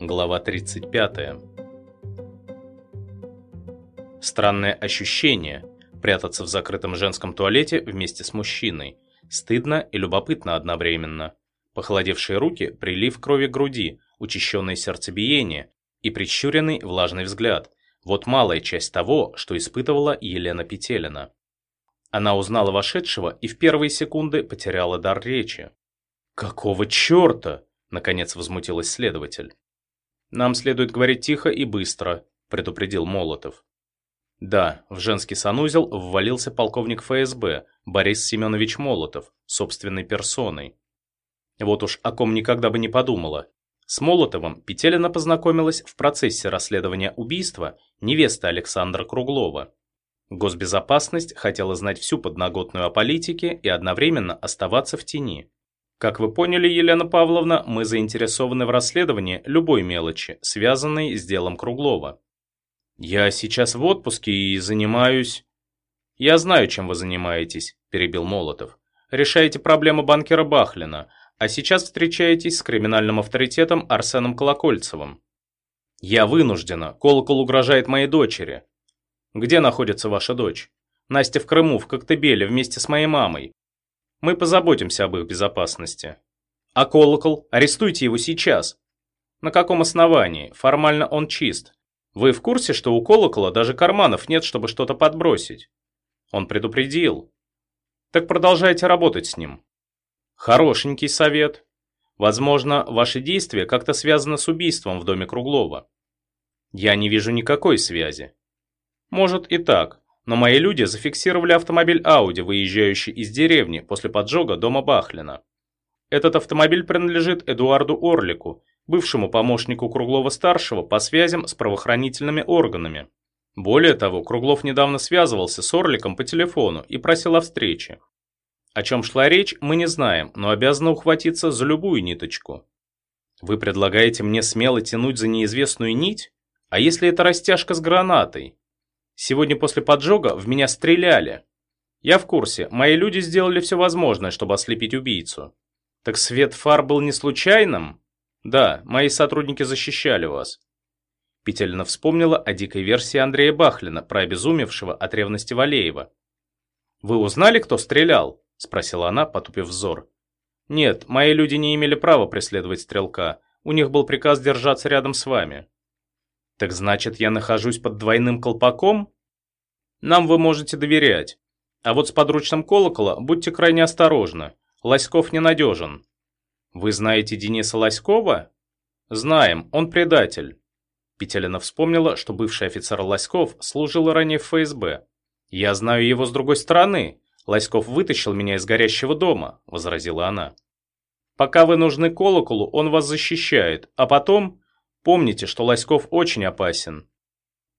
Глава 35. Странное ощущение прятаться в закрытом женском туалете вместе с мужчиной. Стыдно и любопытно одновременно. Похолодевшие руки, прилив крови к груди, учащенное сердцебиение и прищуренный влажный взгляд. Вот малая часть того, что испытывала Елена Петелина. Она узнала вошедшего и в первые секунды потеряла дар речи. «Какого черта?» – наконец возмутилась следователь. «Нам следует говорить тихо и быстро», – предупредил Молотов. Да, в женский санузел ввалился полковник ФСБ Борис Семенович Молотов, собственной персоной. Вот уж о ком никогда бы не подумала. С Молотовым Петелина познакомилась в процессе расследования убийства невесты Александра Круглова. Госбезопасность хотела знать всю подноготную о политике и одновременно оставаться в тени. Как вы поняли, Елена Павловна, мы заинтересованы в расследовании любой мелочи, связанной с делом Круглова. Я сейчас в отпуске и занимаюсь... Я знаю, чем вы занимаетесь, перебил Молотов. Решаете проблему банкера Бахлина, а сейчас встречаетесь с криминальным авторитетом Арсеном Колокольцевым. Я вынуждена, колокол угрожает моей дочери. Где находится ваша дочь? Настя в Крыму, в Коктебеле, вместе с моей мамой. Мы позаботимся об их безопасности. А колокол? Арестуйте его сейчас. На каком основании? Формально он чист. Вы в курсе, что у колокола даже карманов нет, чтобы что-то подбросить? Он предупредил. Так продолжайте работать с ним. Хорошенький совет. Возможно, ваши действия как-то связаны с убийством в доме Круглова. Я не вижу никакой связи. Может и так, но мои люди зафиксировали автомобиль Audi, выезжающий из деревни после поджога дома Бахлина. Этот автомобиль принадлежит Эдуарду Орлику, бывшему помощнику Круглова-старшего по связям с правоохранительными органами. Более того, Круглов недавно связывался с Орликом по телефону и просил о встрече. О чем шла речь, мы не знаем, но обязаны ухватиться за любую ниточку. Вы предлагаете мне смело тянуть за неизвестную нить? А если это растяжка с гранатой? Сегодня после поджога в меня стреляли. Я в курсе, мои люди сделали все возможное, чтобы ослепить убийцу. Так свет фар был не случайным? Да, мои сотрудники защищали вас. Петелина вспомнила о дикой версии Андрея Бахлина про обезумевшего от ревности Валеева. «Вы узнали, кто стрелял?» – спросила она, потупив взор. «Нет, мои люди не имели права преследовать стрелка. У них был приказ держаться рядом с вами». Так значит, я нахожусь под двойным колпаком? Нам вы можете доверять. А вот с подручным колокола будьте крайне осторожны. Лоськов ненадежен. Вы знаете Дениса Лоськова? Знаем, он предатель. Петелина вспомнила, что бывший офицер Лоськов служил ранее в ФСБ. «Я знаю его с другой стороны. Лоськов вытащил меня из горящего дома», – возразила она. «Пока вы нужны колоколу, он вас защищает, а потом Помните, что Лоськов очень опасен.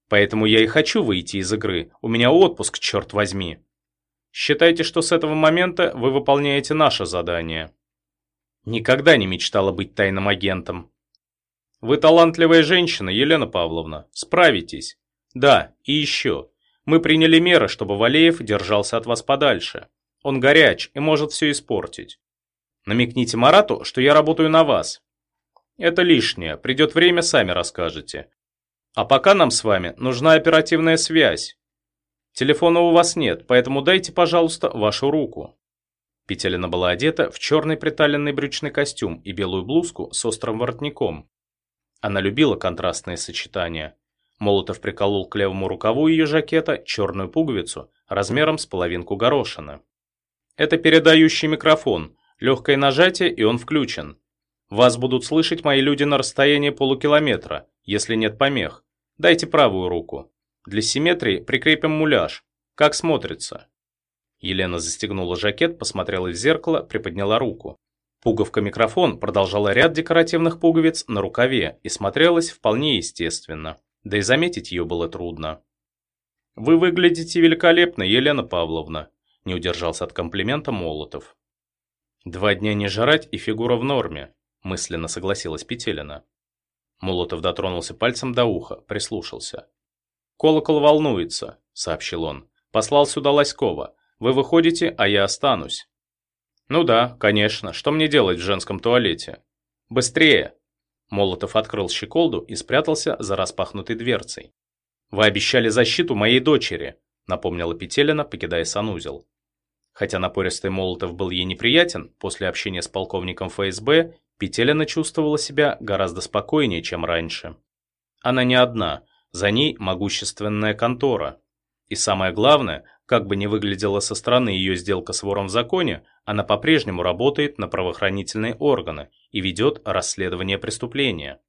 Поэтому я и хочу выйти из игры. У меня отпуск, черт возьми. Считайте, что с этого момента вы выполняете наше задание. Никогда не мечтала быть тайным агентом. Вы талантливая женщина, Елена Павловна. Справитесь. Да, и еще. Мы приняли меры, чтобы Валеев держался от вас подальше. Он горяч и может все испортить. Намекните Марату, что я работаю на вас. Это лишнее, придет время, сами расскажете. А пока нам с вами нужна оперативная связь. Телефона у вас нет, поэтому дайте, пожалуйста, вашу руку. Петелина была одета в черный приталенный брючный костюм и белую блузку с острым воротником. Она любила контрастные сочетания. Молотов приколол к левому рукаву ее жакета черную пуговицу размером с половинку горошины. Это передающий микрофон, легкое нажатие и он включен. Вас будут слышать мои люди на расстоянии полукилометра, если нет помех. Дайте правую руку. Для симметрии прикрепим муляж. Как смотрится?» Елена застегнула жакет, посмотрела в зеркало, приподняла руку. Пуговка-микрофон продолжала ряд декоративных пуговиц на рукаве и смотрелась вполне естественно. Да и заметить ее было трудно. «Вы выглядите великолепно, Елена Павловна», – не удержался от комплимента Молотов. «Два дня не жрать и фигура в норме мысленно согласилась Петелина. Молотов дотронулся пальцем до уха, прислушался. «Колокол волнуется», — сообщил он. «Послал сюда Лоськова. Вы выходите, а я останусь». Ну да, конечно, что мне делать в женском туалете? Быстрее! Молотов открыл щеколду и спрятался за распахнутой дверцей. «Вы обещали защиту моей дочери», — напомнила Петелина, покидая санузел. Хотя напористый Молотов был ей неприятен, после общения с полковником ФСБ Петелина чувствовала себя гораздо спокойнее, чем раньше. Она не одна, за ней могущественная контора. И самое главное, как бы ни выглядела со стороны ее сделка с вором в законе, она по-прежнему работает на правоохранительные органы и ведет расследование преступления.